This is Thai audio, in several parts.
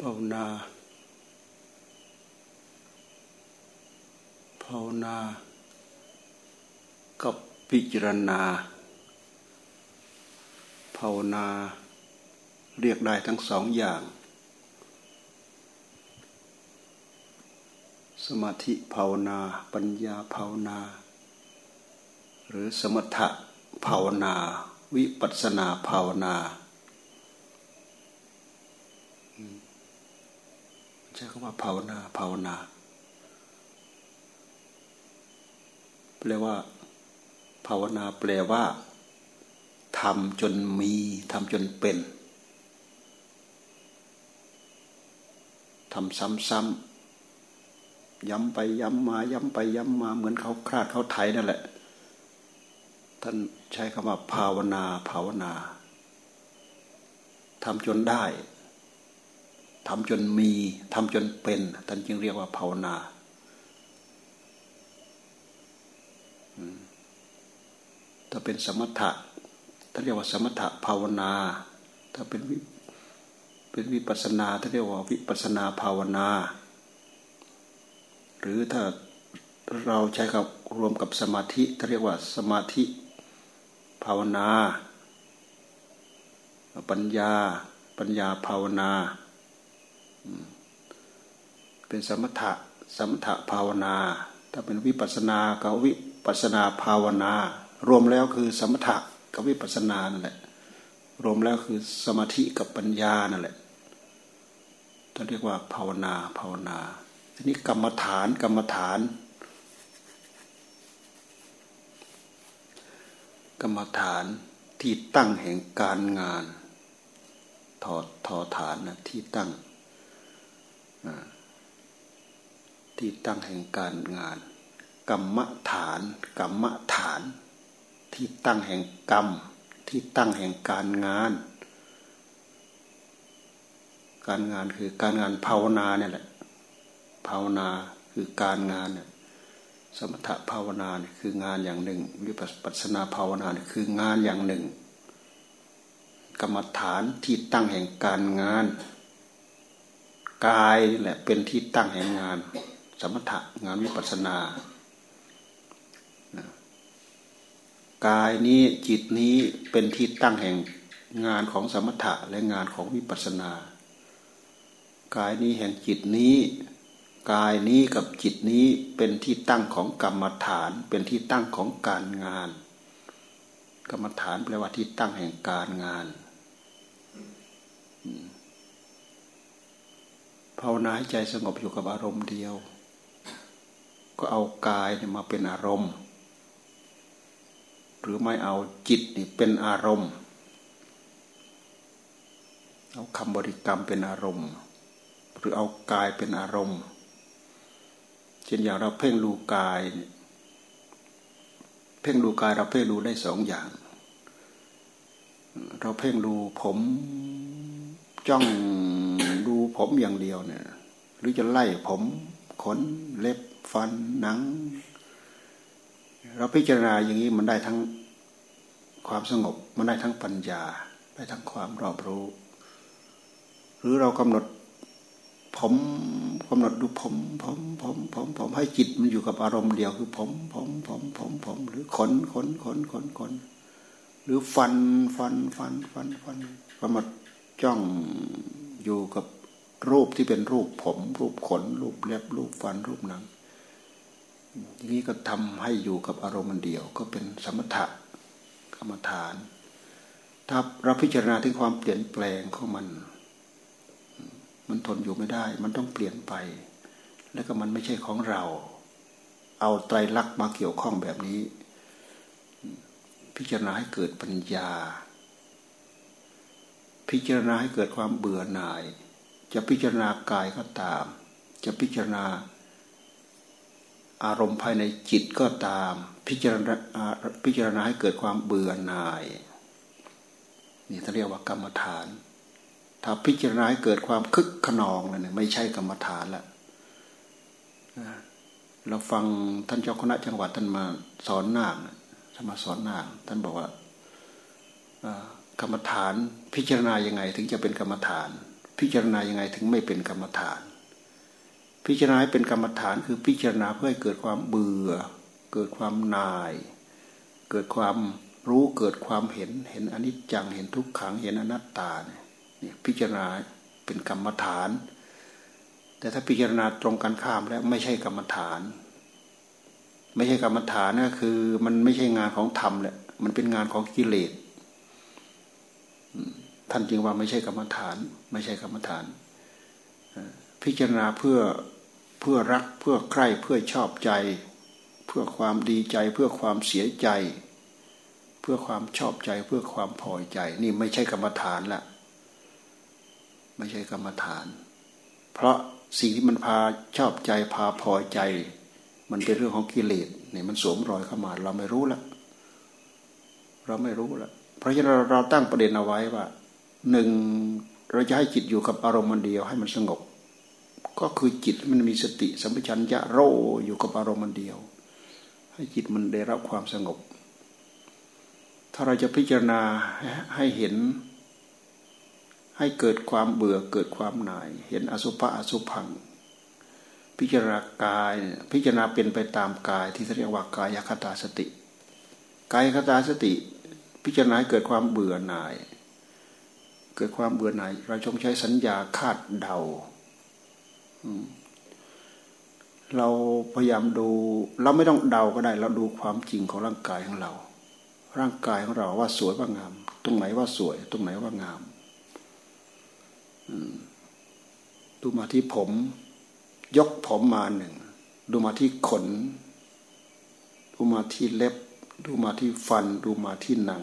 ภาวนา ภาวนา กับพิจารณา ภาวนา เรียกได้ทั้งสองอย่าง สมาธิภาวนา ปัญญาภาวนา หรือสมถะภาวนา วิปัสนาภาวนาใช้คำว่าภาวนาภาวนาแปลว่า ภาวนาแปลว่าทำจนมีทำจนเป็นทำซ้ำๆย้ำไปย้ำมา ย้ำไปย้ำมาเหมือนเขาคลาดเขาไถนั่นแหละ ท่านใช้คำว่า ภาวนา ภาวนาทำจนได้ ทำจนมีทำจนเป็นท่านจึงเรียกว่าภาวนาถ้าเป็นสมถะท่านเรียกว่าสมถะภาวนา ถ้าเป็นวิเป็นวิปัสนาท่านเรียกว่าวิปัสนาภาวนา หรือถ้าเราใช้กับรวมกับสมาธิท่านเรียกว่าสมาธิภาวนา ปัญญา ปัญญาภาวนา เป็นสมถะสมถะภาวนา ถ้าเป็นวิปัสนากับวิปัสนาภาวนา รวมแล้วคือสมถะกับวิปัสนานั่นแหละ รวมแล้วคือสมาธิกับปัญญานั่นแหละท่านเรียกว่าภาวนาภาวนา ทีนี้กรรมฐานกรรมฐาน กรรมฐานที่ตั้งแห่งการงาน ถอดทอฐานนะที่ตั้ง ที่ตั้งแห่งการงาน กรรมฐาน กรรมฐาน ที่ตั้งแห่งกรรม ที่ตั้งแห่งการงาน การงานคือการงานภาวนาเนี่ยแหละ ภาวนาคือการงานเนี่ยสมถภาวนาเนี่ยคืองานอย่างหนึ่ง วิปัสสนาภาวนาเนี่ยคืองานอย่างหนึ่ง กรรมฐานที่ตั้งแห่งการงาน กายแหละเป็นที่ตั้งแห่งงาน สมถะงานวิปัสนากายนี้จิตนี้เป็นที่ตั้งแห่งงานของสมถะและงานของวิปัสนากายนี้แห่งจิตนี้ กายนี้กับจิตนี้เป็นที่ตั้งของกรรมฐาน เป็นที่ตั้งของการงาน กรรมฐานแปลว่าที่ตั้งแห่งการงานภาวนาให้ใจสงบอยู่กับอารมณ์เดียว ก็เอากายมาเป็นอารมณ์ หรือไม่เอาจิตนี่เป็นอารมณ์ เอาคำบริกรรมเป็นอารมณ์ หรือเอากายเป็นอารมณ์ เช่นอย่างเราเพ่งดูกาย เพ่งดูกายเราเพ่งดูได้สองอย่าง เราเพ่งดูผมจ้องดูผมอย่างเดียวเนี่ย หรือจะไล่ผม ขนเล็บฟันหนัง เราพิจารณาอย่างนี้มันได้ทั้งความสงบ มันได้ทั้งปัญญา ได้ทั้งความรอบรู้ หรือเรากำหนดผมกำหนดดูผมผมผมผมผมให้จิตมันอยู่กับอารมณ์เดียวคือผมผมผมผมผมหรือขนขนขนขนขนหรือฟันฟันฟันฟันฟันกำหนดจ้องอยู่กับ รูปที่เป็นรูปผม รูปขน รูปเล็บ รูปฟัน รูปหนังอย่างนี้ก็ทำให้อยู่กับอารมณ์เดียว ก็เป็นสมถะกรรมฐาน ถ้าเราพิจารณาถึงความเปลี่ยนแปลงของมัน มันทนอยู่ไม่ได้ มันต้องเปลี่ยนไป แล้วก็มันไม่ใช่ของเรา เอาไตรลักษณ์มาเกี่ยวข้องแบบนี้ พิจารณาให้เกิดปัญญา พิจารณาให้เกิดความเบื่อหน่าย จะพิจารณากายก็ตาม จะพิจารณา อารมณ์ภายในจิตก็ตาม พิจารณาพิจารณาให้เกิดความเบื่อหน่าย นี่เขาเรียกว่ากรรมฐาน ถ้าพิจารณาให้เกิดความคึกขนองเนี่ยไม่ใช่กรรมฐานละเราฟังท่านเจ้าคณะจังหวัดท่านมาสอนนาคท่านมาสอนนาคท่านบอกว่ากรรมฐานพิจารณายังไง ถึงจะเป็นกรรมฐาน พิจารณายังไงถึงไม่เป็นกรรมฐาน พิจารณาเป็นกรรมฐานคือพิจารณาเพื่อให้เกิดความเบื่อ เกิดความนาย เกิดความรู้เกิดความเห็นเห็นอนิจจังเห็นทุกขังเห็นอนัตตาเนี่ยพิจารณาเป็นกรรมฐาน แต่ถ้าพิจารณาตรงกันข้ามแล้วไม่ใช่กรรมฐาน ไม่ใช่กรรมฐานก็คือมันไม่ใช่งานของธรรมแหละมันเป็นงานของกิเลส ท่านจึงว่าไม่ใช่กรรมฐาน ไม่ใช่กรรมฐาน พิจารณาเพื่อเพื่อรักเพื่อใคร่เพื่อชอบใจ เพื่อความดีใจ เพื่อความเสียใจ เพื่อความชอบใจเพื่อความพอใจ นี่ไม่ใช่กรรมฐานละไม่ใช่กรรมฐาน เพราะสิ่งที่มันพาชอบใจพาพอใจ มันเป็นเรื่องของกิเลสเนี่ยมันสวมรอยเข้ามาเราไม่รู้ละเราไม่รู้ละเพราะฉะนั้นเราตั้งประเด็นเอาไว้ว่า หนึ่งเราจะให้จิตอยู่กับอารมณ์มันเดียวให้มันสงบ ก็คือจิตมันมีสติสัมปชัญญะโรอยู่กับอารมณ์มันเดียว ให้จิตมันได้รับความสงบ ถ้าเราจะพิจารณาให้เห็น ให้เกิดความเบื่อเกิดความหน่าย เห็นอสุภะอสุพัง พิจารณากายพิจารณาเป็นไปตามกายที่เรียกว่ากายคตาสติ กายคตาสติ พิจารณาเกิดความเบื่อหน่าย เกิดความเบื่อหน่าย เราจงใช้สัญญาคาดเดาเราพยายามดู เราไม่ต้องเดาก็ได้ เราดูความจริงของร่างกายของเรา ร่างกายของเราว่าสวยว่างาม ตรงไหนว่าสวย ตรงไหนว่างามดูมาที่ผม ยกผมมาหนึ่งดูมาที่ขน ดูมาที่เล็บ ดูมาที่ฟัน ดูมาที่หนัง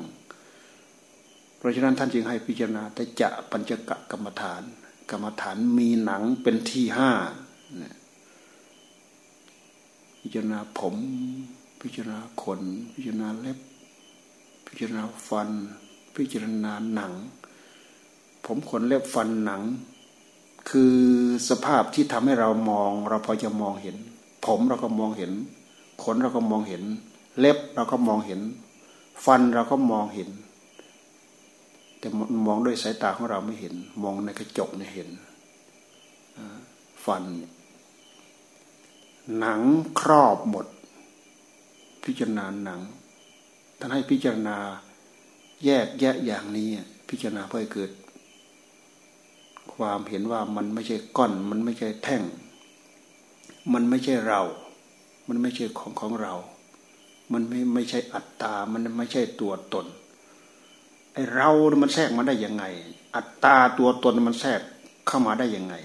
เพราะฉะนั้นท่านจึงให้พิจารณาแต่จะปัญจกะกรรมฐาน กรรมฐานมีหนังเป็นที่ห้าพิจารณาผม พิจารณาขน พิจารณาเล็บ พิจารณาฟัน พิจารณาหนัง ผมขนเล็บฟันหนัง คือสภาพที่ทำให้เรามอง เราพอจะมองเห็น ผมเราก็มองเห็น ขนเราก็มองเห็น เล็บเราก็มองเห็น ฟันเราก็มองเห็น แต่มองด้วยสายตาของเราไม่เห็น มองในกระจกเนี่ยเห็นฟัน หนังครอบหมด พิจารณาหนังท่านให้พิจารณาแยกแยะอย่างนี้พิจารณาเพื่อเกิด ความเห็นว่ามันไม่ใช่ก้อน มันไม่ใช่แท่ง มันไม่ใช่เรา มันไม่ใช่ของของเรา มันไม่ไม่ใช่อัตตา มันไม่ใช่ตัวตน เรามันแทรกมาได้ยังไง อัตตาตัวตนมันแทรกเข้ามาได้ยังไง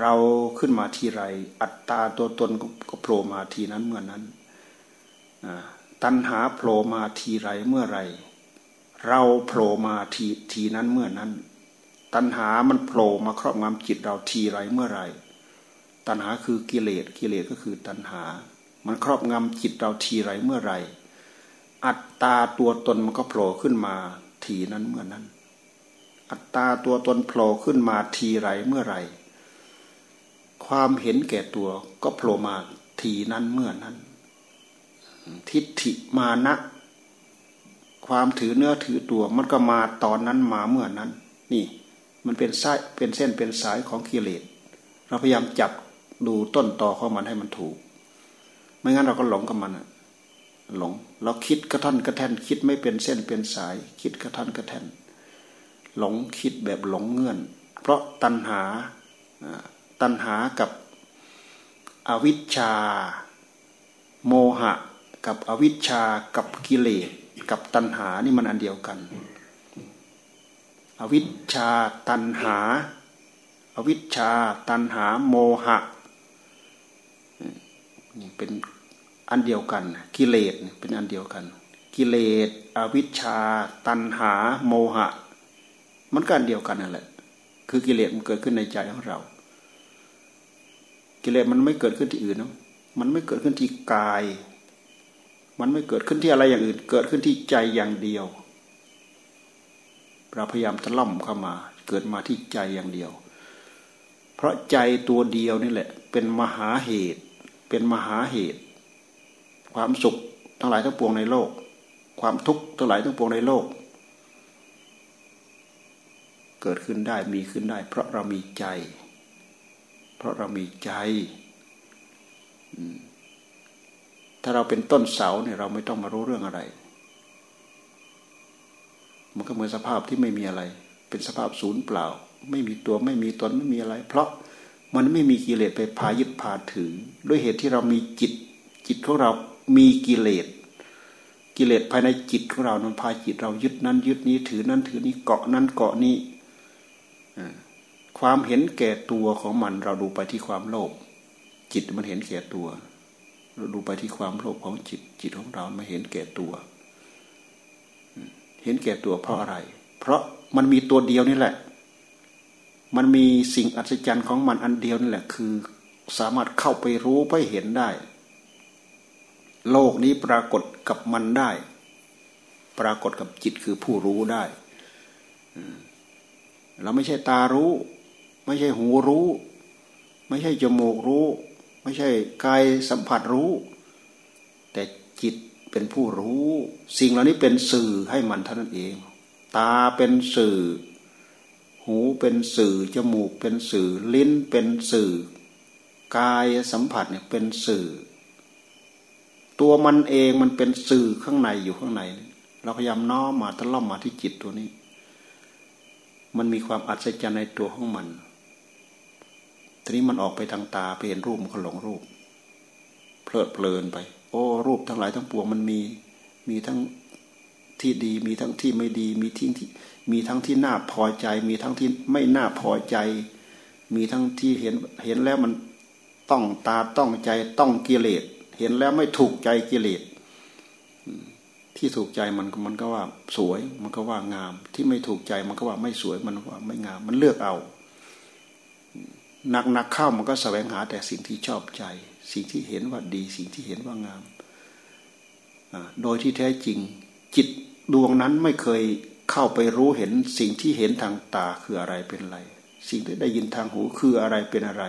เราขึ้นมาทีไร อัตตาตัวตนก็โผล่มาทีนั้นเมื่อนั้นตัณหาโผล่มาทีไรเมื่อไร เราโผล่มาทีทีนั้นเมื่อนั้น ตัณหามันโผล่มาครอบงำจิตเราทีไรเมื่อไร ตัณหาคือกิเลสกิเลสก็คือตัณหา มันครอบงำจิตเราทีไรเมื่อไร อัตตาตัวตนมันก็โผล่ขึ้นมาทีนั้นเมื่อนั้น อัตตาตัวตนโผล่ขึ้นมาทีไรเมื่อไรความเห็นแก่ตัวก็โผล่มาทีนั้นเมื่อนั้น ทิฏฐิมานะความถือเนื้อถือตัวมันก็มาตอนนั้นมาเมื่อนั้น นี่ มันเป็นสายเป็นเส้นเป็นสายของกิเลสเราพยายามจับดูต้นตอของมันให้มันถูก ไม่งั้นเราก็หลงกับมันหลง เราคิดกระท่อนกระแท่นคิดไม่เป็นเส้นเป็นสาย คิดกระท่อนกระแท่นหลงคิดแบบหลงเงื่อน เพราะตัณหาตัณหากับอวิชชา โมหะ กับอวิชชากับกิเลสกับตัณหานี่มันอันเดียวกัน อวิชชาตัณหา อวิชชา ตัณหา โมหะนี่เป็น อันเดียวกัน กิเลสเป็นอันเดียวกัน กิเลสอวิชชา ตัณหา โมหะ มันก็อันเดียวกันนั่นแหละ คือกิเลสมันเกิดขึ้นในใจของเรา กิเลสมันไม่เกิดขึ้นที่อื่นนะมันไม่เกิดขึ้นที่กาย มันไม่เกิดขึ้นที่อะไรอย่างอื่น เกิดขึ้นที่ใจอย่างเดียวเราพยายามตะล่อมเข้ามา เกิดมาที่ใจอย่างเดียว เพราะใจตัวเดียวนี่แหละ เป็นมหาเหตุ เป็นมหาเหตุ ความสุขทั้งหลายทั้งปวงในโลก ความทุกข์ทั้งหลายทั้งปวงในโลก เกิดขึ้นได้มีขึ้นได้ เพราะเรามีใจ เพราะเรามีใจถ้าเราเป็นต้นเสาเนี่ยเราไม่ต้องมารู้เรื่องอะไร มันก็เหมือนสภาพที่ไม่มีอะไร เป็นสภาพศูนย์เปล่า ไม่มีตัวไม่มีตนไม่มีอะไร เพราะมันไม่มีกิเลสไปพายึดพาถือ ด้วยเหตุที่เรามีจิต จิตของเรา มีกิเลสกิเลสภายในจิตของเรานั้นพาจิตเรายึดนั้น ยึดนี้ถือนั้นถือนี้เกาะนั้นเกาะนี้ความเห็นแก่ตัวของมันเราดูไปที่ความโลภจิตมันเห็นแก่ตัว เราดูไปที่ความโลภของจิต จิตของเราไม่เห็นแก่ตัว เห็นแก่ตัวเพราะอะไร เพราะมันมีตัวเดียวนี่แหละ มันมีสิ่งอัศจรรย์ของมันอันเดียวนี่แหละ คือ สามารถเข้าไปรู้ไปเห็นได้ โลกนี้ปรากฏกับมันได้ ปรากฏกับจิตคือผู้รู้ได้เราไม่ใช่ตารู้ ไม่ใช่หูรู้ ไม่ใช่จมูกรู้ ไม่ใช่กายสัมผัสรู้ แต่จิตเป็นผู้รู้ สิ่งเหล่านี้เป็นสื่อให้มันเท่านั้นเอง ตาเป็นสื่อ หูเป็นสื่อ จมูกเป็นสื่อ ลิ้นเป็นสื่อ กายสัมผัสเนี่ยเป็นสื่อ ตัวมันเองมันเป็นสื่อข้างในอยู่ข้างใน เราพยายามน้อมมาตะล่อมมาที่จิตตัวนี้ มันมีความอัศจรรย์ในตัวของมัน ทีนี้มันออกไปทางตาไปเห็นรูปมันก็หลงรูป เพลิดเพลินไป โอ้รูปทั้งหลายทั้งปวงมันมีมีทั้งที่ดี มีทั้งที่ไม่ดี มีทิ้งที่มีทั้งที่น่าพอใจ มีทั้งที่ไม่น่าพอใจ มีทั้งที่เห็นเห็นแล้วมันต้องตาต้องใจต้องกิเลส เห็นแล้วไม่ถูกใจกิเลสที่ถูกใจมันมันก็ว่าสวย มันก็ว่างาม ที่ไม่ถูกใจมันก็ว่าไม่สวยมันว่าไม่งาม มันเลือกเอาหนักหนักเข้ามันก็แสวงหาแต่สิ่งที่ชอบใจ สิ่งที่เห็นว่าดี สิ่งที่เห็นว่างามโดยที่แท้จริง จิตดวงนั้นไม่เคยเข้าไปรู้เห็นสิ่งที่เห็นทางตาคืออะไรเป็นอะไร สิ่งที่ได้ยินทางหูคืออะไรเป็นอะไร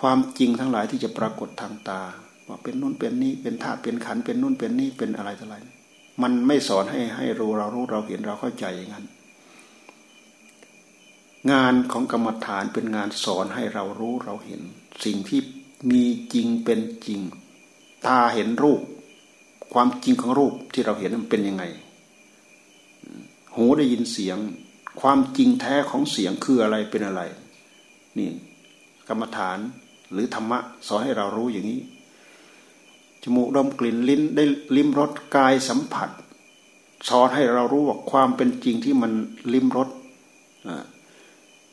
ความจริงทั้งหลายที่จะปรากฏทางตา ว่าเป็นนู่นเป็นนี่เป็นธาตุเป็นขันเป็นนู่นเป็นนี่เป็นอะไรต่ออะไร มันไม่สอนให้ให้รู้เรารู้เราเห็นเราเข้าใจอย่างนั้น งานของกรรมฐานเป็นงานสอนให้เรารู้เราเห็น สิ่งที่มีจริงเป็นจริง ตาเห็นรูป ความจริงของรูปที่เราเห็นมันเป็นยังไง หูได้ยินเสียง ความจริงแท้ของเสียงคืออะไรเป็นอะไร นี่ กรรมฐานหรือธรรมะสอนให้เรารู้อย่างนี้ จมูกดมกลิ่นลิ้นได้ลิ้มรสกายสัมผัส สอนให้เรารู้ว่าความเป็นจริงที่มันลิ้มรส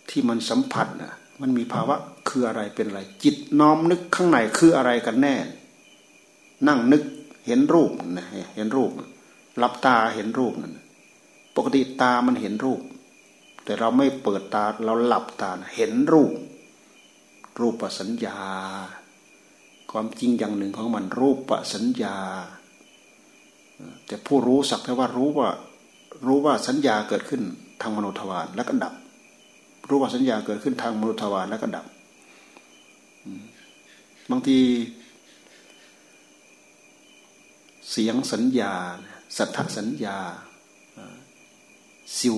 ที่มันสัมผัสนะมันมีภาวะคืออะไรเป็นอะไร จิตน้อมนึกข้างในคืออะไรกันแน่ นั่งนึกเห็นรูปนะเห็นรูปหลับตาเห็นรูปนั่นปกติตามันเห็นรูป แต่เราไม่เปิดตาเราหลับตาเห็นรูป รูปสัญญา ความจริงอย่างหนึ่งของมันรูปสัญญา แต่ผู้รู้สักแต่ว่ารู้ว่ารู้ว่าสัญญาเกิดขึ้นทางมโนทวารแล้วก็ดับ รู้ว่าสัญญาเกิดขึ้นทางมโนทวารแล้วก็ดับ บางที เสียงสัญญา สัทธสัญญาสิว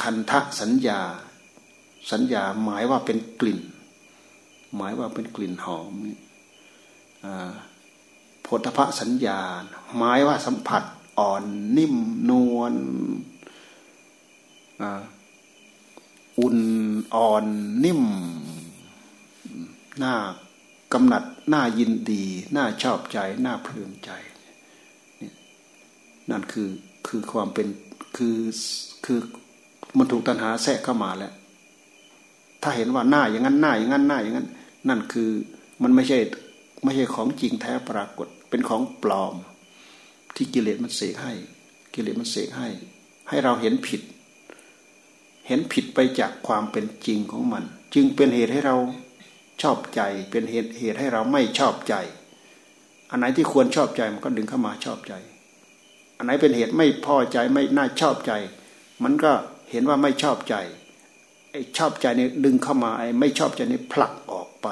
คันทะสัญญา สัญญาหมายว่าเป็นกลิ่น หมายว่าเป็นกลิ่นหอมโพธพสัญญาหมายว่าสัมผัสอ่อนนิ่มนวลอุ่นอ่อนนิ่มหน้ากำหนัดหน้ายินดีหน้าชอบใจหน้าเพลินใจนั่นคือคือความเป็นคือคือมันถูกตัณหาแทรกเข้ามาแล้ว ถ้าเห็นว่าหน้าอย่างนั้นหน้าอย่างนั้นหน้าอย่างนั้น นั่นคือมันไม่ใช่ไม่ใช่ของจริงแท้ปรากฏ เป็นของปลอม ที่กิเลสมันเสกให้ กิเลสมันเสกให้ ให้เราเห็นผิด เห็นผิดไปจากความเป็นจริงของมัน จึงเป็นเหตุให้เราชอบใจ เป็นเหตุเหตุให้เราไม่ชอบใจ อันไหนที่ควรชอบใจมันก็ดึงเข้ามาชอบใจ อันไหนเป็นเหตุไม่พอใจไม่น่าชอบใจ มันก็เห็นว่าไม่ชอบใจ ไอ้ชอบใจเนี่ยดึงเข้ามาไอ้ไม่ชอบใจเนี่ยผลักออกไป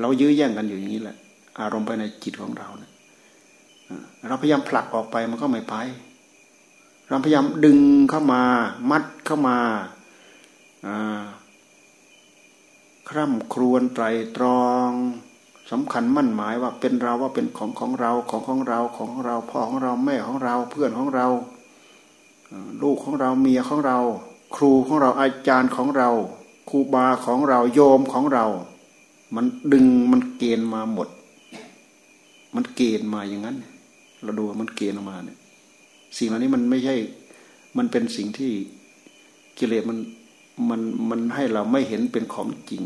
เรายื้อแย่งกันอยู่อย่างนี้แหละ อารมณ์ภายในจิตของเราเนะี่ยเราพยายามผลักออกไปมันก็ไม่ไป เราพยายามดึงเข้ามา มัดเข้ามาคร่ำครวญไตรตรองสำคัญมั่นหมายว่าเป็นเราว่าเป็นของของเราของของเราของของเราพ่อของเราแม่ของเราเพื่อนของเรา ลูกของเราเมียของเรา ครูของเราอาจารย์ของเราครูบาของเราโยมของเรา มันดึงมันเกณฑ์มาหมด มันเกณฑ์มาอย่างนั้น เราดูมันเกณฑ์มาเนี่ยสิ่งเหล่านี้มันไม่ใช่ มันเป็นสิ่งที่กิเลสมันมันมันให้เราไม่เห็นเป็นของจริง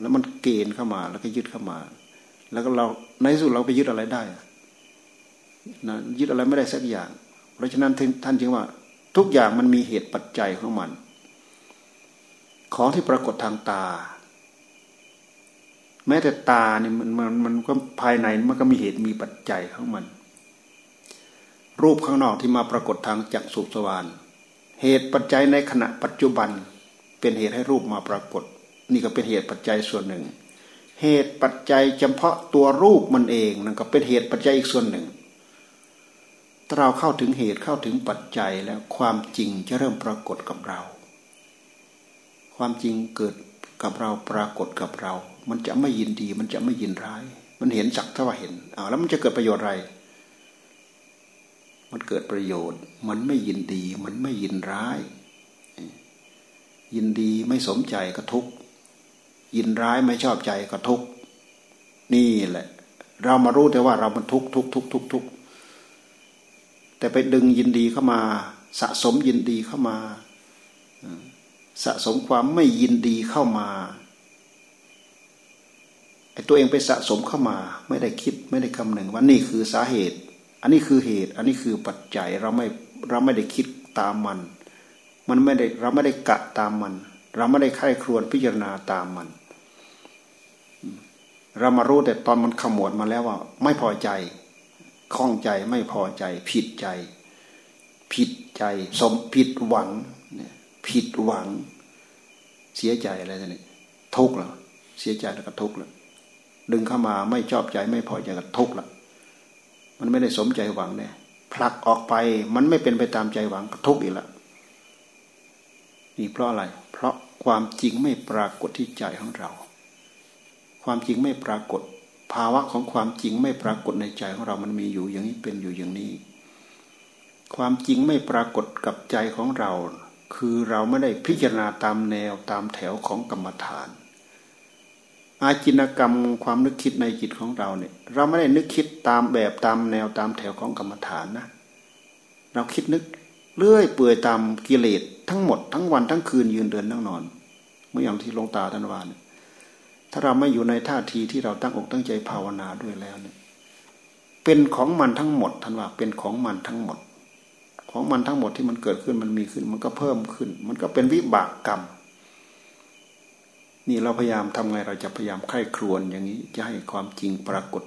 แล้วมันเกณฑ์เข้ามาแล้วก็ยึดเข้ามา แล้วก็เราในสุดเราไปยึดอะไรได้นะยึดอะไรไม่ได้สักอย่าง เพราะฉะนั้นท่านจึงว่า ทุกอย่างมันมีเหตุปัจจัยของมัน ของที่ปรากฏทางตา แม้แต่ตาเนี่ยมันมันมันก็ภายในมันก็มีเหตุมีปัจจัยของมัน รูปข้างนอกที่มาปรากฏทางจักสุสวานเหตุปัจจัยในขณะปัจจุบันเป็นเหตุให้รูปมาปรากฏ นี่ก็เป็นเหตุปัจจัยส่วนหนึ่ง เหตุปัจจัยเฉพาะตัวรูปมันเองนั่นก็เป็นเหตุปัจจัยอีกส่วนหนึ่ง ถ้าเราเข้าถึงเหตุเข้าถึงปัจจัยแล้วความจริงจะเริ่มปรากฏกับเรา ความจริงเกิดกับเราปรากฏกับเรา มันจะไม่ยินดี มันจะไม่ยินร้าย มันเห็นสักเท่าว่าเห็นอ้าวแล้วมันจะเกิดประโยชน์อะไร มันเกิดประโยชน์ มันไม่ยินดี มันไม่ยินร้าย ยินดีไม่สมใจก็ทุกยินร้ายไม่ชอบใจก็ทุกนี่แหละ เรามารู้แต่ว่าเรามันทุกทุกทุกทุกทุก แต่ไปดึงยินดีเข้ามา สะสมยินดีเข้ามา สะสมความไม่ยินดีเข้ามาไอ้ตัวเองไปสะสมเข้ามา ไม่ได้คิดไม่ได้คำหนึ่งว่านี่คือสาเหตุ อันนี้คือเหตุ อันนี้คือปัจจัยเราไม่เราไม่ได้คิดตามมัน มันไม่ได้เราไม่ได้กะตามมัน เราไม่ได้ไข้ครวนพิจารณาตามมัน เรามารู้แต่ตอนมันขมวดมาแล้วว่า ไม่พอใจ คล้องใจไม่พอใจ ผิดใจ ผิดใจ สมผิดหวังเนี่ยผิดหวัง เสียใจอะไรนี่ทุกข์แล้วเสียใจแล้วก็ทุกข์แล้วดึงเข้ามาไม่ชอบใจไม่พอใจก็ทุกข์แล้วมันไม่ได้สมใจหวังเนี่ยผลักออกไปมันไม่เป็นไปตามใจหวังกระทุกอีกล้วนี่เพราะอะไร เพราะความจริงไม่ปรากฏที่ใจของเรา ความจริงไม่ปรากฏ ภาวะของความจริงไม่ปรากฏในใจของเรามันมีอยู่อย่างนี้เป็นอยู่อย่างนี้ ความจริงไม่ปรากฏกับใจของเรา คือเราไม่ได้พิจารณาตามแนวตามแถวของกรรมฐาน อาจินกรรมความนึกคิดในจิตของเราเนี่ย เราไม่ได้นึกคิดตามแบบตามแนวตามแถวของกรรมฐานนะ เราคิดนึกเลื่อยเปื่อยตามกิเลสทั้งหมดทั้งวันทั้งคืนยืนเดินนั่งนอน เมื่ออย่างที่ลงตาท่านวาน ถ้าเราไม่อยู่ในท่าทีที่เราตั้งอกตั้งใจภาวนาด้วยแล้วเนี่ยเป็นของมันทั้งหมดท่านว่าเป็นของมันทั้งหมด ของมันทั้งหมดที่มันเกิดขึ้นมันมีขึ้น มันก็เพิ่มขึ้น มันก็เป็นวิบากกรรม นี่เราพยายามทำไงเราจะพยายามไข้ครวนอย่างนี้จะให้ความจริงปรากฏ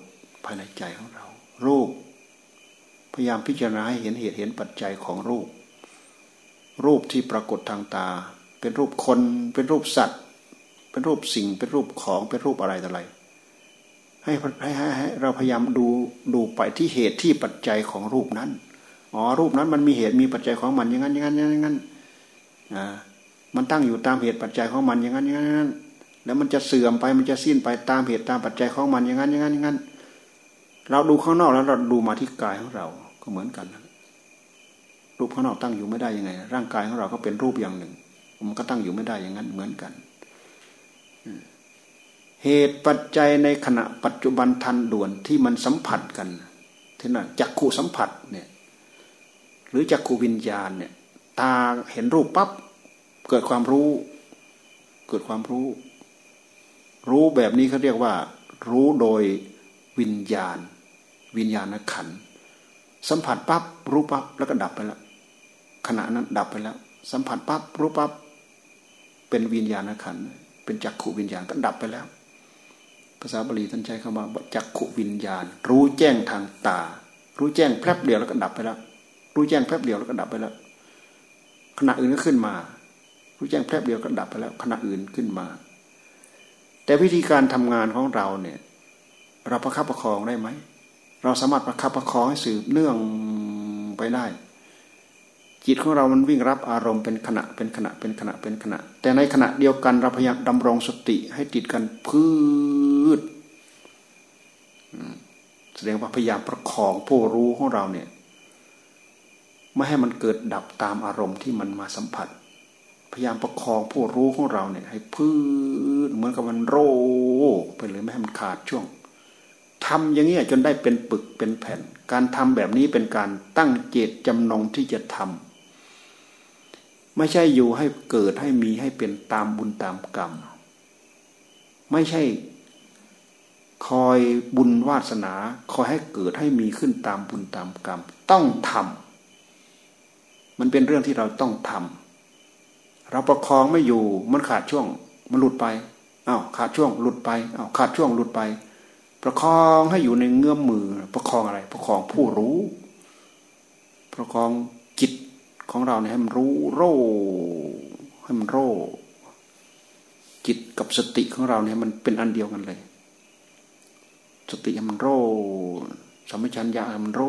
ภายในใจของเรา รูป พยายามพิจารณาให้เห็นเหตุเห็นปัจจัยของรูป รูปที่ปรากฏทางตา เป็นรูปคนเป็นรูปสัตว์ เป็นรูปสิ่งเป็นรูปของเป็นรูปอะไรต่ออะไรให้ให้ให้ให้เราพยายามดูดูไปที่เหตุที่ปัจจัยของรูปนั้นอ๋อรูปนั้นมันมีเหตุมีปัจจัยของมันอย่างนั้นอย่างนั้นอย่างนั้นอ่ามันตั้งอยู่ตามเหตุปัจจัยของมันอย่างนั้นอย่างนั้น แล้วมันจะเสื่อมไปมันจะสิ้นไปตามเหตุตามปัจจัยของมันอย่างนั้นอย่างนั้นอย่างนั้น เราดูข้างนอกแล้วเราดูมาที่กายของเราก็เหมือนกัน รูปข้างนอกตั้งอยู่ไม่ได้ยังไง ร่างกายของเราก็เป็นรูปอย่างหนึ่ง มันก็ตั้งอยู่ไม่ได้อย่างนั้นเหมือนกัน เหตุปัจจัยในขณะปัจจุบันทันด่วนที่มันสัมผัสกันที่นั่นจักขู่สัมผัสเนี่ยหรือจักขูวิญญาณเนี่ยตาเห็นรูปปั๊บเกิดความรู้ เกิดความรู้ รู้แบบนี้เขาเรียกว่า รู้โดยวิญญาณ วิญญาณขันสัมผัสปั๊บรู้ปั๊บแล้วก็ดับไปแล้วขณะนั้นดับไปแล้ว สัมผัสปั๊บรู้ปั๊บเป็นวิญญาณขันเป็นจักขุวิญญาณก็ดับไปแล้ว ภาษาบาลีท่านใช้คำว่าจักขุวิญญาณ รู้แจ้งทางตา รู้แจ้งแป๊บเดียวแล้วก็ดับไปแล้ว รู้แจ้งแป๊บเดียวแล้วก็ดับไปแล้ว ขณะอื่นก็ขึ้นมา รู้แจ้งแป๊บเดียวก็ดับไปแล้ว ขณะอื่นขึ้นมา แต่วิธีการทำงานของเราเนี่ย เราประคับประคองได้ไหม เราสามารถประคับประคองให้สืบเนื่องไปได้ จิตของเรามันวิ่งรับอารมณ์เป็นขณะเป็นขณะเป็นขณะเป็นขณะ แต่ในขณะเดียวกันเราพยายามดำรงสติให้ติดกันพืช แสดงว่าพยายามประคองผู้รู้ของเราเนี่ยไม่ให้มันเกิดดับตามอารมณ์ที่มันมาสัมผัส พยายามประคองผู้รู้ของเราเนี่ย ให้พืชเหมือนกับมันโรไปเลยไม่ให้มันขาดช่วงทำอย่างนี้จนได้เป็นปึกเป็นแผ่น การทำแบบนี้เป็นการตั้งเจตจำนงที่จะทำไม่ใช่อยู่ให้เกิดให้มีให้เป็นตามบุญตามกรรม ไม่ใช่ คอยบุญวาสนา คอยให้เกิดให้มีขึ้นตามบุญตามกรรม ต้องทำมันเป็นเรื่องที่เราต้องทำเราประคองไม่อยู่มันขาดช่วงมันหลุดไปอ้าวขาดช่วงหลุดไปอ้าวขาดช่วงหลุดไป ประคองให้อยู่ในเงื้อมมือ ประคองอะไร ประคองผู้รู้ ประคองจิตของเราเนี่ยให้มันรู้โรให้มันโรจิตกับสติของเราเนี่ยมันเป็นอันเดียวกันเลย สติมันโรสัมปชัญญะมันโร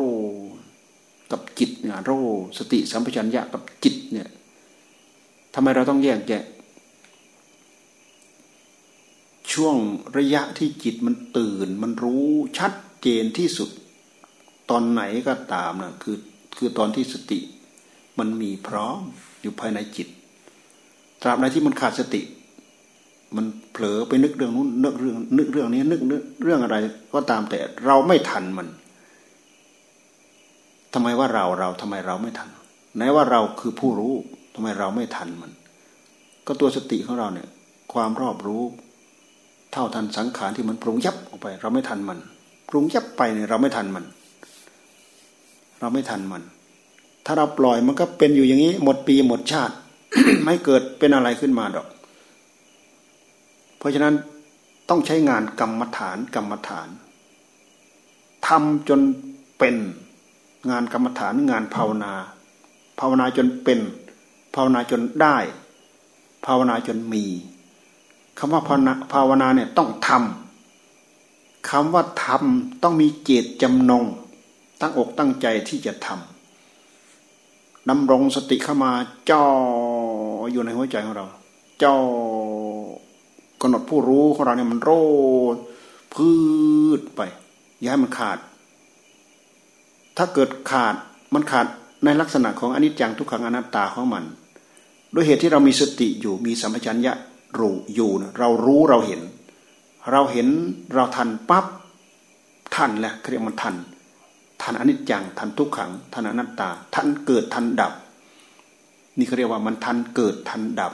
กับจิตเนี่ยโรสติสัมปชัญญะกับจิตเนี่ยทำไมเราต้องแยกแยะ ช่วงระยะที่จิตมันตื่น มันรู้ชัดเจนที่สุด ตอนไหนก็ตามนะคือคือตอนที่สติ มันมีพร้อมอยู่ภายในจิต ตราบใดที่มันขาดสติ มันเผลอไปนึกเรื่องนู้นนึกเรื่องนึกเรื่องนี้นึกเรื่องอะไร ก็ตามแต่เราไม่ทันมันทำไมว่าเราเราทำไมเราไม่ทันไหนว่าเราคือผู้รู้ทำไมเราไม่ทันมัน ก็ตัวสติของเราเนี่ย ความรอบรู้ เท่าทันสังขารที่มันปรุงยับออกไป เราไม่ทันมัน ปรุงยับไปเนี่ยเราไม่ทันมัน เราไม่ทันมัน ถ้าเราปล่อยมันก็เป็นอยู่อย่างนี้ หมดปีหมดชาติ ไม่เกิดเป็นอะไรขึ้นมาดอก เพราะฉะนั้นต้องใช้งานกรรมฐานกรรมฐานทำจนเป็นงานกรรมฐานงานภาวนา ภาวนาจนเป็น ภาวนาจนได้ ภาวนาจนมีคำว่าภาวนาภาวนาเนี่ยต้องทำคำว่าทำต้องมีเจตจำนง ตั้งอกตั้งใจที่จะทำดำรงสติเข้ามาจ่ออยู่ในหัวใจของเราจ่อ กำหนดผู้รู้ของเราเนี่ยมันโรดพืดไป อย่าให้มันขาด ถ้าเกิดขาดมันขาดในลักษณะของอนิจจังทุกขังอนัตตาของมันด้วยเหตุที่เรามีสติอยู่มีสัมปชัญญะรู้อยู่นะเรารู้เราเห็น เราเห็นเราทันปั๊บทันแหละเรียกมันทัน ทันอนิจจังทันทุกขังทันอนัตตา ทันเกิดทันดับ นี่เขาเรียกว่ามันทันเกิดทันดับ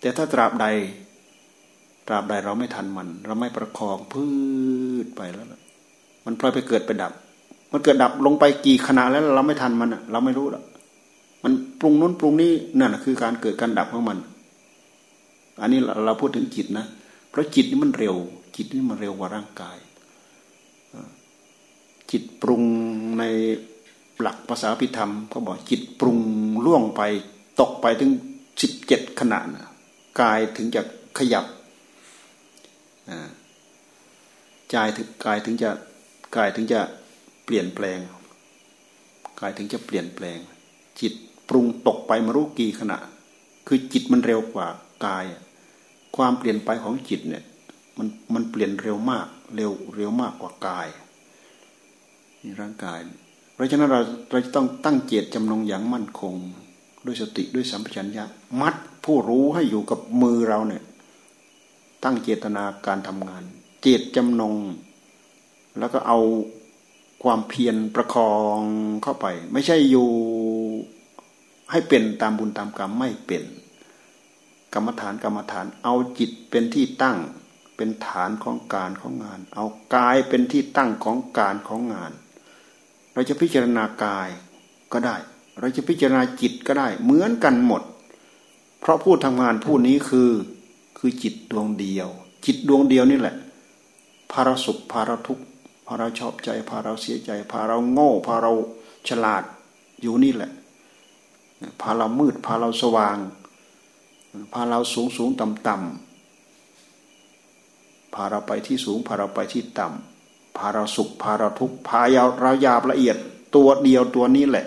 แต่ถ้าตราบใด ตราบใดเราไม่ทันมัน เราไม่ประคองพืชไปแล้ว มันพลอยไปเกิดไปดับ มันเกิดดับลงไปกี่ขณะแล้วเราไม่ทันมันเราไม่รู้หรอกมันปรุงนู้นปรุงนี้นั่นคือการเกิดการดับของมัน อันนี้เราพูดถึงจิตนะเพราะจิตนี่มันเร็ว จิตนี่มันเร็วกว่าร่างกาย จิตปรุงในหลักภาษาพิธรรมเขาบอกจิตปรุงล่วงไปตกไปถึงสิบเจ็ดขณะนะ กายถึงจะขยับใจถึงกายถึงจะกายถึงจะเปลี่ยนแปลง กายถึงจะเปลี่ยนแปลง จิตปรุงตกไปมารู้กี่ขณะ คือจิตมันเร็วกว่ากาย ความเปลี่ยนไปของจิตเนี่ยมันมันเปลี่ยนเร็วมาก เร็วเร็วมากกว่ากายนี่ร่างกาย เพราะฉะนั้นเราเราจะต้องตั้งเจตจำนงอย่างมั่นคง ด้วยสติด้วยสัมปชัญญะมัด ผู้รู้ให้อยู่กับมือเราเนี่ย ตั้งเจตนาการทำงาน เจตจำนง แล้วก็เอาความเพียรประคองเข้าไป ไม่ใช่อยู่ให้เป็นตามบุญตามกรรมไม่เป็น กรรมฐานกรรมฐาน เอาจิตเป็นที่ตั้ง เป็นฐานของการของงาน เอากายเป็นที่ตั้งของการของงาน เราจะพิจารณากายก็ได้ เราจะพิจารณาจิตก็ได้ เหมือนกันหมด เพราะผู้ทำงานผู้นี้คือคือจิตดวงเดียว จิตดวงเดียวนี่แหละ พาราสุขพาราทุกข์พาเราชอบใจ พาเราเสียใจ พาเราโง่ พาเราฉลาดอยู่นี่แหละ พาเรามืด พาเราสว่าง พาเราสูงสูงต่ำต่ำพาเราไปที่สูง พาเราไปที่ต่ำพาเราสุข พาเราทุกข์พาเราเราหยาบละเอียดตัวเดียวตัวนี้แหละ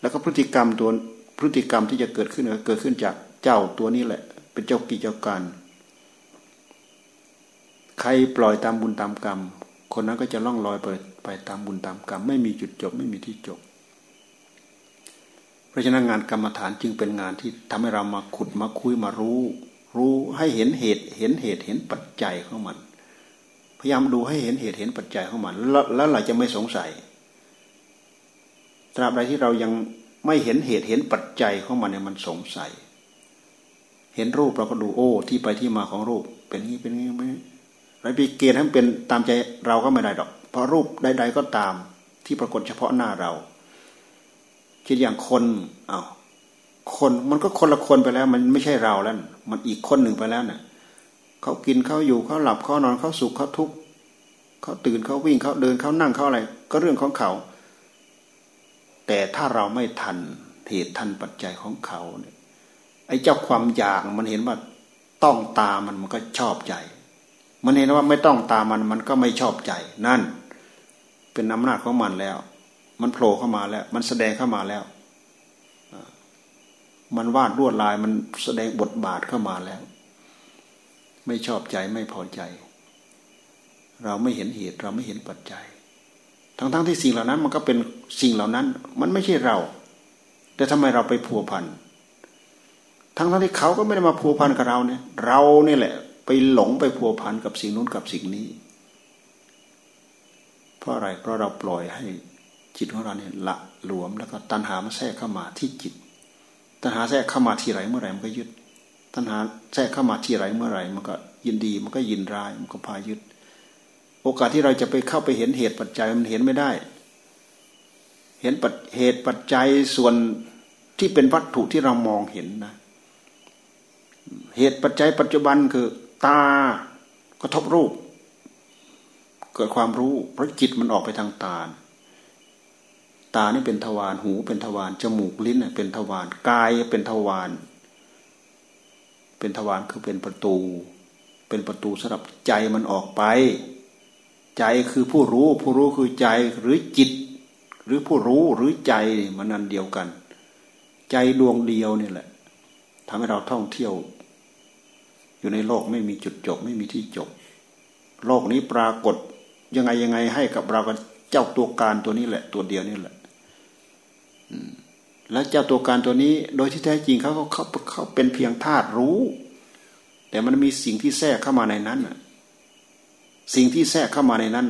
แล้วก็พฤติกรรมตัว พฤติกรรมที่จะเกิดขึ้นก็เกิดขึ้นจากเจ้าตัวนี้แหละ เป็นเจ้ากิจเจ้าการ ใครปล่อยตามบุญตามกรรม คนนั้นก็จะล่องลอยไปไปตามบุญตามกรรม ไม่มีจุดจบไม่มีที่จบ เพราะฉะนั้นงานกรรมฐานจึงเป็นงานที่ทำให้เรามาขุดมาคุยมารู้ รู้ให้เห็นเหตุเห็นเหตุเห็นปัจจัยของมัน พยายามดูให้เห็นเหตุเห็นปัจจัยของมันแล้วเราจะไม่สงสัยตราบใดที่เรายัง ไม่เห็นเหตุเห็นปัจจัยของมันเนี่ยมันสงสัย เห็นรูปเราก็ดูโอ้ที่ไปที่มาของรูป เป็นงี้เป็นงี้ไหมไรไปเกณฑ์ให้มันเป็นตามใจเราก็ไม่ได้ดอก เพราะรูปใด ๆ ก็ตามที่ปรากฏเฉพาะหน้าเราเช่นอย่างคนอา้าวคนมันก็คนละคนไปแล้ว มันไม่ใช่เราแล้ว มันอีกคนหนึ่งไปแล้วเนะ่ยเขากินเขาอยู่เขาหลับเขานอนเขาสุขเขาทุกข์เขาตื่นเขาวิ่งเขาเดินเขานั่งเขาอะไร ก็เรื่องของเขา แต่ถ้าเราไม่ทันเหตุทันปัจจัยของเขาเนี่ยไอ้เจ้าความอยากมันเห็นว่าต้องตามันมันก็ชอบใจ มันเห็นว่าไม่ต้องตามันมันก็ไม่ชอบใจ นั่น เป็นอำนาจของมันแล้ว มันโผล่เข้ามาแล้ว มันแสดงเข้ามาแล้ว มันวาดลวดลายมันแสดงบทบาทเข้ามาแล้ว ไม่ชอบใจไม่พอใจ เราไม่เห็นเหตุเราไม่เห็นปัจจัย ทั้งๆทที่สิ่งเหล่านั้นมันก็เป็นสิ่งเหล่านั้น มันไม่ใช่เรา แต่ทำไมเราไปพัวพันทั้งๆทที่เขาก็ไม่ได้มาพัวพันกับเราเนี่ย เราเนี่ยแหละ ไปหลงไปพัวพันกับสิ่งนู้นกับสิ่งนี้ เพราะอะไรเพราะเราปล่อยให้จิตของเราเนี่ยละหลวมแล้วก็ตัณหามันแทรกเข้ามาที่จิต ตัณหาแทรกเข้ามาทีไรเมื่อไหร่มันก็ยึด ตัณหาแทรกเข้ามาทีไรเมื่อไหร่มันก็ยินดีมันก็ยินร้ายมันก็พายึด โอกาสที่เราจะไปเข้าไปเห็นเหตุปัจจัยมันเห็นไม่ได้ เห็นเหตุปัจจัยส่วนที่เป็นวัตถุที่เรามองเห็นนะ เหตุปัจจัยปัจจุบันคือ ตากระทบรูป เกิดความรู้เพราะจิตมันออกไปทางตาตานี่เป็นทวารหูเป็นทวารจมูกลิ้นเป็นทวารกายเป็นทวารเป็นทวารคือเป็นประตู เป็นประตูสำหรับใจมันออกไป ใจคือผู้รู้ ผู้รู้คือใจหรือจิต หรือผู้รู้หรือใจมันนันเดียวกัน ใจดวงเดียวนี่แหละทำให้เราท่องเที่ยว อยู่ในโลกไม่มีจุดจบ ไม่มีที่จบ โลกนี้ปรากฏยังไงยังไงให้กับเรากันเจ้าตัวการตัวนี้แหละ ตัวเดียวนี่แหละแล้วเจ้าตัวการตัวนี้ โดยที่แท้จริงเขาเขาเขาเป็นเพียงธาตุรู้ แต่มันมีสิ่งที่แทรกเข้ามาในนั้นอะ สิ่งที่แทรกเข้ามาในนั้น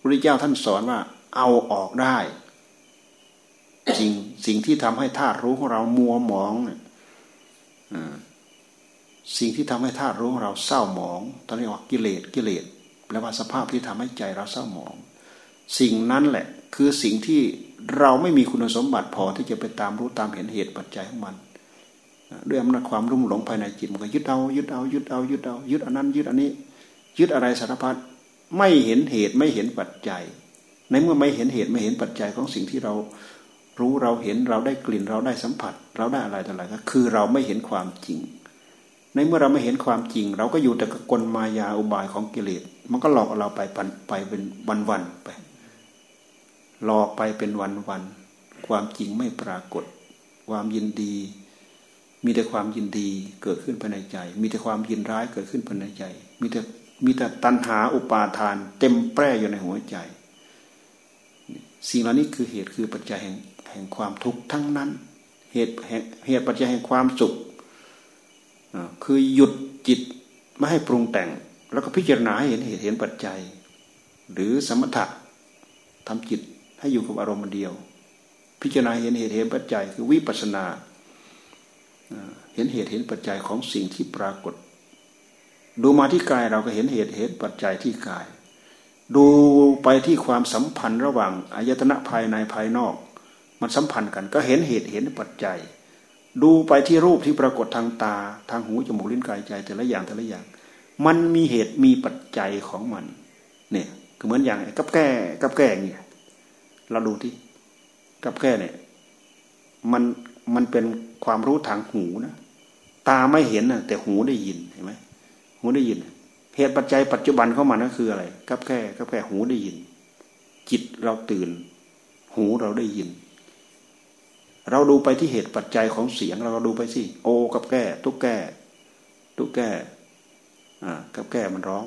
พระเจ้าท่านสอนว่า เอาออกได้ สิ่งสิ่งที่ทำให้ธาตุรู้ของเรามัวหมองสิ่งที่ทำให้ธาตุรู้ของเราเศร้าหมองตอนนี้ว่ากิเลสกิเลสแปลว่าสภาพที่ทำให้ใจเราเศร้าหมอง สิ่งนั้นแหละคือสิ่งที่เราไม่มีคุณสมบัติพอที่จะไปตามรู้ตามเห็นเหตุปัจจัยของมันด้วยอำนาจความรุ่มหลงภายในจิตมันก็ยึดเอายึดเอายึดเอายึดเอายึดอันนั้นยึดอันนี้ ยึดอะไรสารพัดไม่เห็นเหตุไม่เห็นปัจจัย ในเมื่อไม่เห็นเหตุไม่เห็นปัจจัยของสิ่งที่เรารู้เราเห็นเราได้กลิ่นเราได้สัมผัส เราได้อะไรต่ออะไรก็คือเราไม่เห็นความจริง ในเมื่อเราไม่เห็นความจริง เราก็อยู่แต่กับกลมายาอุบายของกิเลสมันก็หลอกเราไปไปเป็นวันวันไปหลอกไปเป็นวันวันความจริงไม่ปรากฏ ความยินดี มีแต่ความยินดีเกิดขึ้นภายในใจ มีแต่ความยินร้ายเกิดขึ้นภายในใจ มีแต่ มีแต่ตัณหาอุปาทาน เต็มแปร่อยู่ในหัวใจ สิ่งเหล่านี้คือเหตุคือปัจจัยแห่งแห่งความทุกข์ทั้งนั้น เหตุเหตุปัจจัยแห่งความสุขคือหยุดจิตไม่ให้ปรุงแต่ง แล้วก็พิจารณาให้เห็นเหตุเห็นปัจจัย หรือสมถะทำจิตให้อยู่กับอารมณ์เดียว พิจารณาเห็นเหตุเห็นปัจจัย คือวิปัสนาเห็นเหตุเห็นปัจจัยของสิ่งที่ปรากฏ ดูมาที่กายเราก็เห็นเหตุเหตุปัจจัยที่กาย ดูไปที่ความสัมพันธ์ระหว่างอายตนะภายในภายนอก มันสัมพันธ์กันก็เห็นเหตุเห็นปัจจัย ดูไปที่รูปที่ปรากฏทางตา ทางหูจมูกลิ้นกายใจแต่ละอย่างแต่ละอย่าง มันมีเหตุมีปัจจัยของมัน เนี่ยก็เหมือนอย่างกับแก้กับแก้เนี่ยเราดูที่กับแก้เนี่ยมันมันเป็นความรู้ทางหูนะตาไม่เห็นนะแต่หูได้ยินเห็นไหม หูได้ยิน เหตุปัจจัยปัจจุบันเข้ามานั่นคืออะไรกับแค่กับแค่หูได้ยิน จิตเราตื่น หูเราได้ยิน เราดูไปที่เหตุปัจจัยของเสียงเราก็ดูไปสิโอกับแก้ตุ๊กแก้ตุ๊กแก้อ่ากับแก้มันร้อง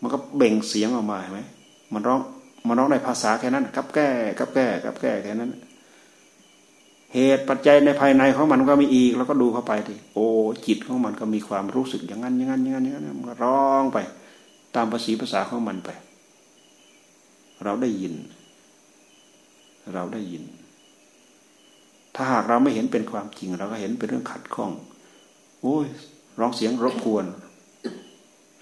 มันก็เบ่งเสียงออกมาเห็นไหมมันร้องมันร้องในภาษาแค่นั้นกับแก้กับแก้กับแก้แค่นั้น เหตุปัจจัยในภายในของมันก็มีอีกเราก็ดูเข้าไปดิโอ้จิตของมันก็มีความรู้สึกอย่างนั้นอย่างนั้นอย่างนั้นอย่างนั้นมันร้องไป ตามภาษีภาษาของมันไป เราได้ยิน เราได้ยิน ถ้าหากเราไม่เห็นเป็นความจริง เราก็เห็นเป็นเรื่องขัดข้อง โอ้ยร้องเสียงรบกวน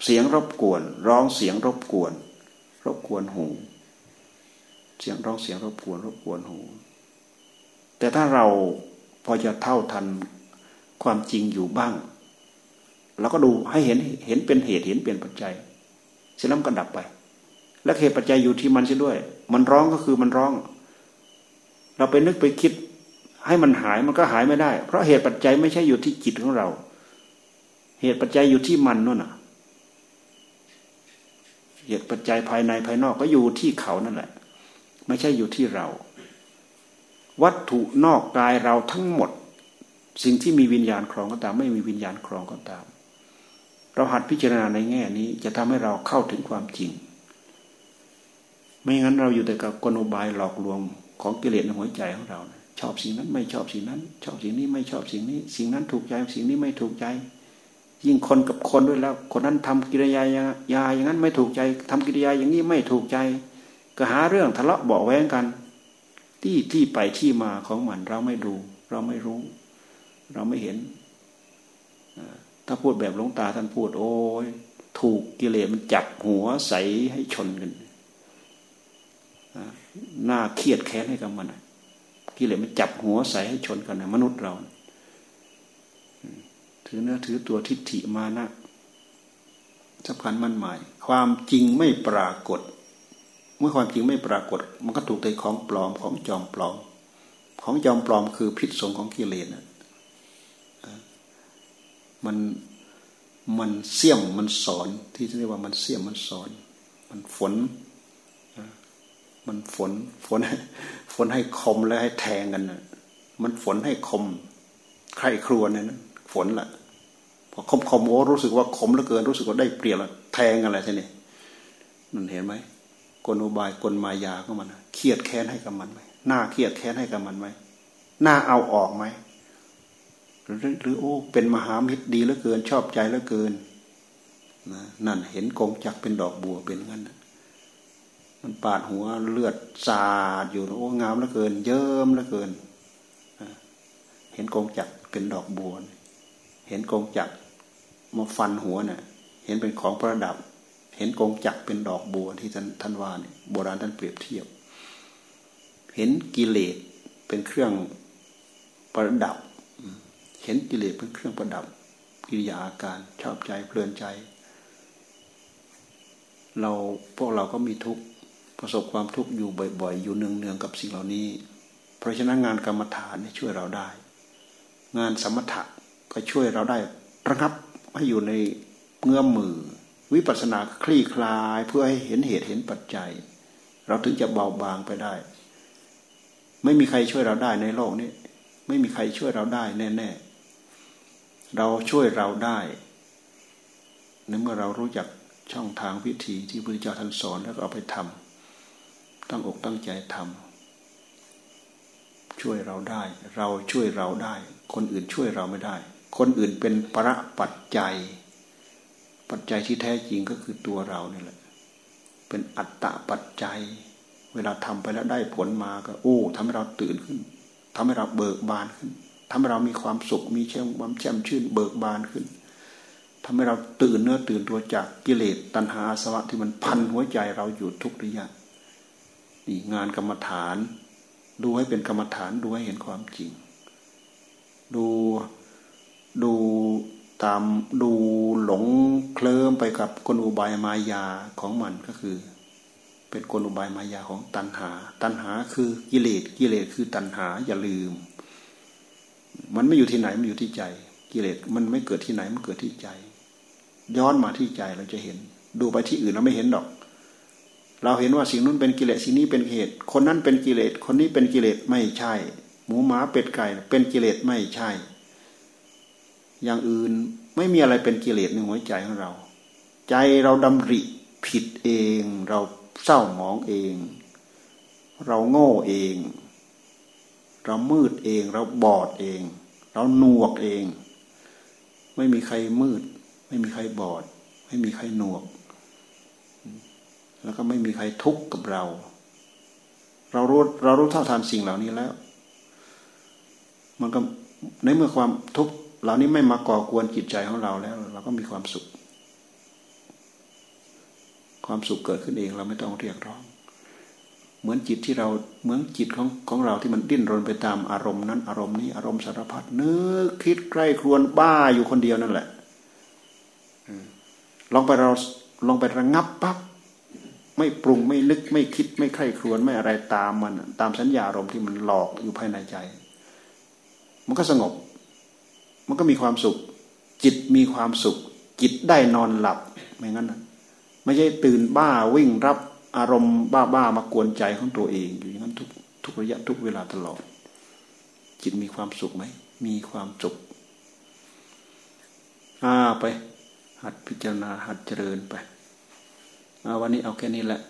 เสียงรบกวน ร้องเสียงรบกวน รบกวนหู เสียงร้องเสียงรบกวน รบกวนหู แต่ถ้าเราพอจะเท่าทันความจริงอยู่บ้างเราก็ดูให้เห็นเห็นเป็นเหตุเห็นเป็นปัจจัยเสร็จแล้วก็ดับไป และเหตุปัจจัยอยู่ที่มันเสียด้วย มันร้องก็คือมันร้อง เราไปนึกไปคิด ให้มันหายมันก็หายไม่ได้ เพราะเหตุปัจจัยไม่ใช่อยู่ที่จิตของเรา เหตุปัจจัยอยู่ที่มันนั่นน่ะ เหตุปัจจัยภายในภายนอกก็อยู่ที่เขานั่นแหละ ไม่ใช่อยู่ที่เรา วัตถุนอกกายเราทั้งหมด สิ่งที่มีวิญญาณครองก็ตาม ไม่มีวิญญาณครองก็ตาม เราหัดพิจารณาในแง่นี้จะทำให้เราเข้าถึงความจริง ไม่งั้นเราอยู่แต่กับกลบายหลอกลวงของกิเลสในหัวใจของเราชอบสิ่งนั้นไม่ชอบสิ่งนั้น ชอบสิ่งนี้ไม่ชอบสิ่งนี้ สิ่งนั้นถูกใจสิ่งนี้ไม่ถูกใจ ยิ่งคนกับคนด้วยแล้ว คนนั้นทำกิริยาอย่างนั้นไม่ถูกใจทำกิริยาอย่างนี้ไม่ถูกใจ ก็หาเรื่องทะเลาะเบาแวงกัน ที่ที่ไปที่มาของมันเราไม่ดู เราไม่รู้ เราไม่เห็น ถ้าพูดแบบหลวงตาท่านพูด โอ้ยถูกกิเลสมันจับหัวใสให้ชนกันหน้าเครียดแค้นให้กับมันกิเลสมันจับหัวใสให้ชนกันนะมนุษย์เรา ถือเนื้อถือตัวทิฏฐิมานะสำคัญมันหมาย ความจริงไม่ปรากฏ มื่อความจริงไม่ปรากฏ มันก็ถูกใจของปลอมของจอมปลอม ของจอมปลอมคือพิษสงของกิเลสมันมันเสี่ยมมันสอนที่เรียกว่ามันเสี่ยมมันสอน มันฝนมันฝนฝนฝนให้คมและให้แทงกันนะมันฝนให้คม ใครครัวเนี่ยนะฝนละพอคมคมโอ้รู้สึกว่าคมเหลือเกิน รู้สึกว่าได้เปรียบล้วแทงอะไรใช่ไหมมันเห็นไหม กลอุบายกลมายาก็มันเครียดแค้นให้กับมันไหมหน้าเครียดแค้นให้กับมันไหมหน้าเอาออกไหมหรือหรือโอ้เป็นมหามิตรดีเหลือเกินชอบใจเหลือเกินนะนั่นเห็นกงจักเป็นดอกบัวเป็นงั้นมันปาดหัวเลือดสาดอยู่โอ้งามเหลือเกิน เยิ้มเหลือเกินเห็นกงจักเป็นดอกบัว เห็นกงจักมาฟันหัวเนะ่ยเห็นเป็นของประดับ เห็นกงจักเป็นดอกบัวที่ท่านท่านว่าเนี่ยโบราณท่านเปรียบเทียบ เห็นกิเลสเป็นเครื่องประดับ เห็นกิเลสเป็นเครื่องประดับ กิริยาอาการชอบใจเพลินใจ เราพวกเราก็มีทุกข์ประสบความทุกข์อยู่บ่อยๆ อยู่เนืองๆกับสิ่งเหล่านี้ เพราะฉะนั้นงานกรรมฐานช่วยเราได้ งานสมถะก็ช่วยเราได้ระงับให้อยู่ในเงื้อมมือ วิปัสสนาคลี่คลาย เพื่อให้เห็นเหตุเห็นปัจจัย เราถึงจะเบาบางไปได้ ไม่มีใครช่วยเราได้ในโลกนี้ ไม่มีใครช่วยเราได้แน่ๆเราช่วยเราได้ในเมื่อเรารู้จักช่องทางวิธีที่พระพุทธเจ้าท่านสอนแล้วก็เอาไปทำตั้งอกตั้งใจทำช่วยเราได้ เราช่วยเราได้ คนอื่นช่วยเราไม่ได้ คนอื่นเป็นประปัจจัย ปัจจัยที่แท้จริงก็คือตัวเราเนี่ยแหละ เป็นอัตตะปัจจัย เวลาทำไปแล้วได้ผลมาก็ โอ้ทำให้เราตื่นขึ้นทำให้เราเบิกบานขึ้นทำให้เรามีความสุขมีเชื่อมความแช่มชื่น เบิกบานขึ้นทำให้เราตื่นเนื้อตื่นตัวจากกิเลสตัณหาสวะที่มันพันหัวใจเราอยู่ทุกระยะนี่งานกรรมฐาน ดูให้เป็นกรรมฐานดูให้เห็นความจริง ดูดู ตามดูหลงเคลิ้มไปกับกลอุบายมายาของมันก็คือ เป็นกลอุบายมายาของตัณหา ตัณหาคือกิเลสกิเลสคือตัณหาอย่าลืม มันไม่อยู่ที่ไหนมันอยู่ที่ใจ กิเลสมันไม่เกิดที่ไหนมันเกิดที่ใจ ย้อนมาที่ใจเราจะเห็น ดูไปที่อื่นเราไม่เห็นดอก เราเห็นว่าสิ่งนู้นเป็นกิเลสสิ่งนี้เป็นเหตุ คนนั้นเป็นกิเลสคนนี้เป็นกิเลสไม่ใช่ หมูหมาเป็ดไก่เป็นกิเลสไม่ใช่ อย่างอื่นไม่มีอะไรเป็นกิเลสในหัวใจของเรา ใจเราดำริผิดเอง เราเศร้าหมองเอง เราโง่เอง เรามืดเอง เราบอดเอง เราหนวกเอง ไม่มีใครมืด ไม่มีใครบอด ไม่มีใครหนวก แล้วก็ไม่มีใครทุกข์กับเรา เรารู้เรารู้เท่าทันสิ่งเหล่านี้แล้ว มันก็ในเมื่อความทุกข์ เหล่านี้ไม่มาก่อกวนจิตใจของเราแล้ว เราก็มีความสุข ความสุขเกิดขึ้นเองเราไม่ต้องเรียกร้อง เหมือนจิตที่เราเหมือนจิตของของเราที่มันดิ้นรนไปตามอารมณ์นั้น อารมณ์นี้อารมณ์สารพัดนึกคิดใกล้ครวนบ้าอยู่คนเดียวนั่นแหละลองไปเราลองไประงับปั๊บไม่ปรุงไม่ลึกไม่คิดไม่ใคร่ครวญไม่อะไรตามมัน ตามสัญญาอารมณ์ที่มันหลอกอยู่ภายในใจ มันก็สงบ มันก็มีความสุข จิตมีความสุข จิตได้นอนหลับไม่งั้นนะไม่ใช่ตื่นบ้าวิ่งรับอารมณ์บ้าบ้ามากวนใจของตัวเองอยู่อย่างนั้นทุกทุกระยะทุกเวลาตลอด จิตมีความสุขไหมมีความสุขอ่าไป หัดพิจารณาหัดเจริญไปวันนี้เอาแค่นี้แหละ